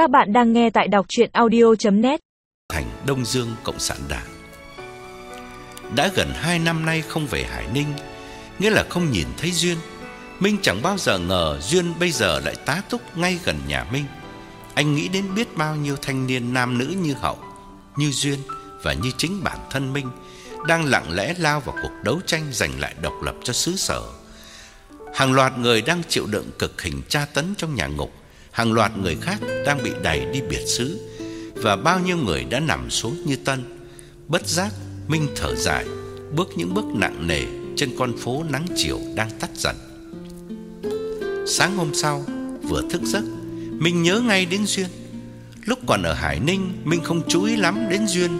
Các bạn đang nghe tại đọc chuyện audio.net Thành Đông Dương Cộng sản Đảng. Đã gần 2 năm nay không về Hải Ninh, Nghĩa là không nhìn thấy Duyên. Minh chẳng bao giờ ngờ Duyên bây giờ lại tá túc ngay gần nhà Minh. Anh nghĩ đến biết bao nhiêu thanh niên nam nữ như Hậu, Như Duyên và như chính bản thân Minh Đang lặng lẽ lao vào cuộc đấu tranh giành lại độc lập cho xứ sở. Hàng loạt người đang chịu đựng cực hình tra tấn trong nhà ngục Hàng loạt người khác đang bị đẩy đi biệt xứ. Và bao nhiêu người đã nằm xuống như tân, Bất giác Minh thở dài, Bước những bước nặng nề Trên con phố nắng chiều đang tắt dần. Sáng hôm sau, Vừa thức giấc Minh nhớ ngay đến Duyên. Lúc còn ở Hải Ninh Minh không chú ý lắm đến Duyên.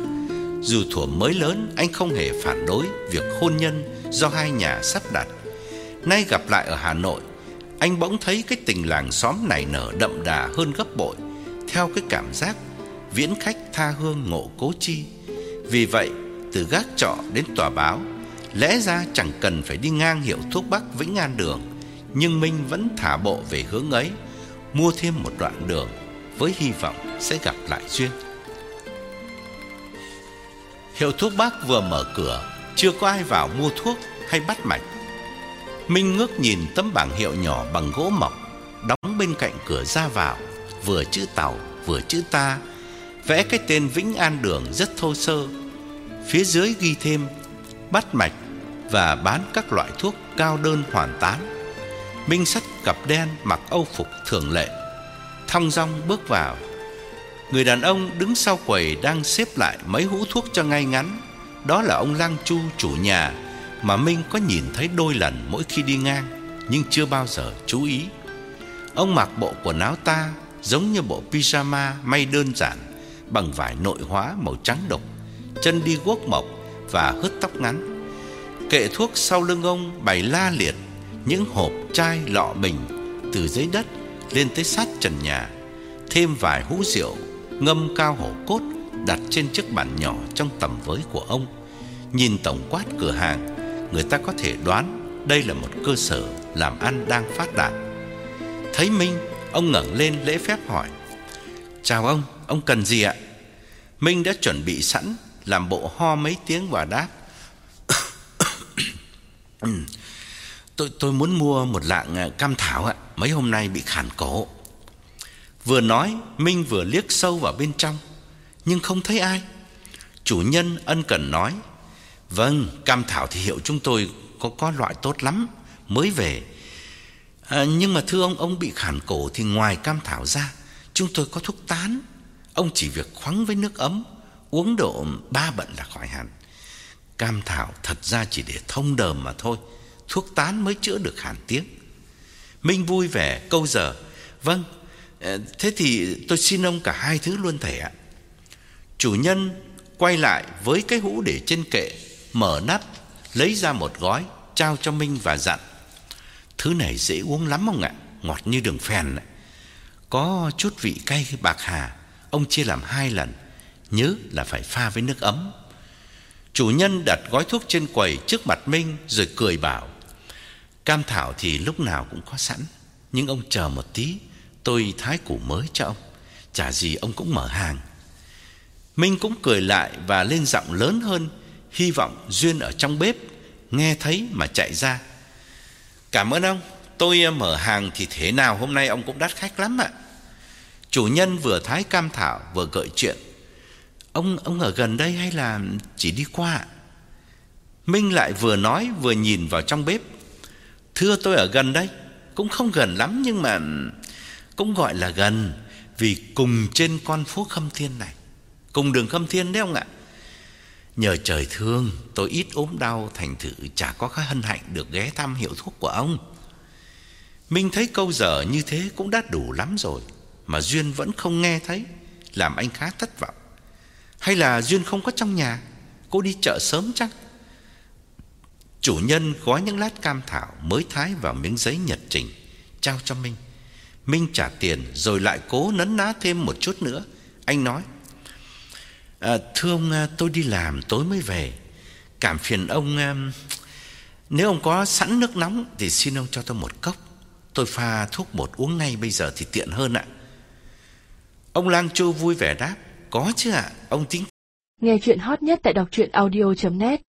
Dù thuở mới lớn, Anh không hề phản đối Việc hôn nhân do hai nhà sắp đặt. Nay gặp lại ở Hà Nội anh bỗng thấy cái tình làng xóm này nở đậm đà hơn gấp bội, Theo cái cảm giác Viễn khách tha hương ngộ cố chi. Vì vậy, từ gác trọ đến tòa báo, Lẽ ra chẳng cần phải đi ngang hiệu thuốc bắc Vĩnh An Đường, Nhưng Minh vẫn thả bộ về hướng ấy, Mua thêm một đoạn đường Với hy vọng sẽ gặp lại Duyên. Hiệu thuốc bắc vừa mở cửa, Chưa có ai vào mua thuốc hay bắt mạch. Minh ngước nhìn tấm bảng hiệu nhỏ bằng gỗ mộc Đóng bên cạnh cửa ra vào, Vừa chữ tàu, vừa chữ ta, Vẽ cái tên Vĩnh An Đường rất thô sơ. Phía dưới ghi thêm Bắt mạch Và bán các loại thuốc cao đơn hoàn tán. Minh sắt cặp đen mặc âu phục thường lệ, Thong dong bước vào. Người đàn ông đứng sau quầy đang xếp lại mấy hũ thuốc cho ngay ngắn, Đó là ông Lang Chu chủ nhà mà Minh có nhìn thấy đôi lần mỗi khi đi ngang nhưng chưa bao giờ chú ý. Ông mặc bộ quần áo ta giống như bộ pyjama may đơn giản bằng vải nội hóa màu trắng đục, chân đi guốc mộc và hớt tóc ngắn. Kệ thuốc sau lưng ông bày la liệt những hộp chai lọ bình từ dưới đất lên tới sát trần nhà, thêm vài hũ rượu ngâm cao hổ cốt đặt trên chiếc bàn nhỏ trong tầm với của ông. Nhìn tổng quát cửa hàng, người ta có thể đoán đây là một cơ sở làm ăn đang phát đạt. Thấy Minh, ông ngẩng lên lễ phép hỏi: "Chào ông, ông cần gì ạ?" Minh đã chuẩn bị sẵn, làm bộ ho mấy tiếng và đáp: "Tôi tôi muốn mua một lạng à, cam thảo ạ, mấy hôm nay bị khản cổ." Vừa nói, Minh vừa liếc sâu vào bên trong, nhưng không thấy ai. Chủ nhân ân cần nói: Vâng, cam thảo thì hiệu chúng tôi có có loại tốt lắm, mới về. À, nhưng mà thưa ông, ông bị khản cổ thì ngoài cam thảo ra, chúng tôi có thuốc tán. Ông chỉ việc khoắng với nước ấm, uống độ ba bận là khỏi hẳn. Cam thảo thật ra chỉ để thông đờm mà thôi, thuốc tán mới chữa được hàn tiếng. Minh vui vẻ câu giờ, vâng, à, thế thì tôi xin ông cả hai thứ luôn thể ạ. Chủ nhân quay lại với cái hũ để trên kệ mở nắp, lấy ra một gói, trao cho Minh và dặn: "Thứ này dễ uống lắm ông ạ, ngọt như đường phèn này. Có chút vị cay bạc hà, ông chia làm hai lần, nhớ là phải pha với nước ấm." Chủ nhân đặt gói thuốc trên quầy trước mặt Minh rồi cười bảo: "Cam thảo thì lúc nào cũng có sẵn, nhưng ông chờ một tí, tôi thái củ mới cho ông, chả gì ông cũng mở hàng." Minh cũng cười lại và lên giọng lớn hơn hy vọng Duyên ở trong bếp nghe thấy mà chạy ra. Cảm ơn ông, tôi ờ, mở hàng thì thế nào hôm nay ông cũng đắt khách lắm ạ. Chủ nhân vừa thái cam thảo vừa gợi chuyện. Ông ông ở gần đây hay là chỉ đi qua Minh lại vừa nói vừa nhìn vào trong bếp. Thưa tôi ở gần đây, cũng không gần lắm nhưng mà cũng gọi là gần vì cùng trên con phố Khâm Thiên này, cùng đường Khâm Thiên đấy ông ạ. Nhờ trời thương, tôi ít ốm đau, Thành thử chả có cái hân hạnh được ghé thăm hiệu thuốc của ông. Minh thấy câu dở như thế cũng đã đủ lắm rồi, Mà Duyên vẫn không nghe thấy, Làm anh khá thất vọng. Hay là Duyên không có trong nhà? Cô đi chợ sớm chắc. Chủ nhân gói những lát cam thảo Mới thái vào miếng giấy nhật trình, Trao cho Minh. Minh trả tiền rồi lại cố nấn ná thêm một chút nữa. Anh nói à, Thưa ông ờ, tôi đi làm tối mới về. Cảm phiền ông ờ, Nếu ông có sẵn nước nóng Thì xin ông cho tôi một cốc. Tôi pha thuốc bột uống ngay bây giờ thì tiện hơn ạ. Ông Lang Chu vui vẻ đáp Có chứ ạ, ông tính Nghe chuyện hot nhất tại đọc truyện audio.net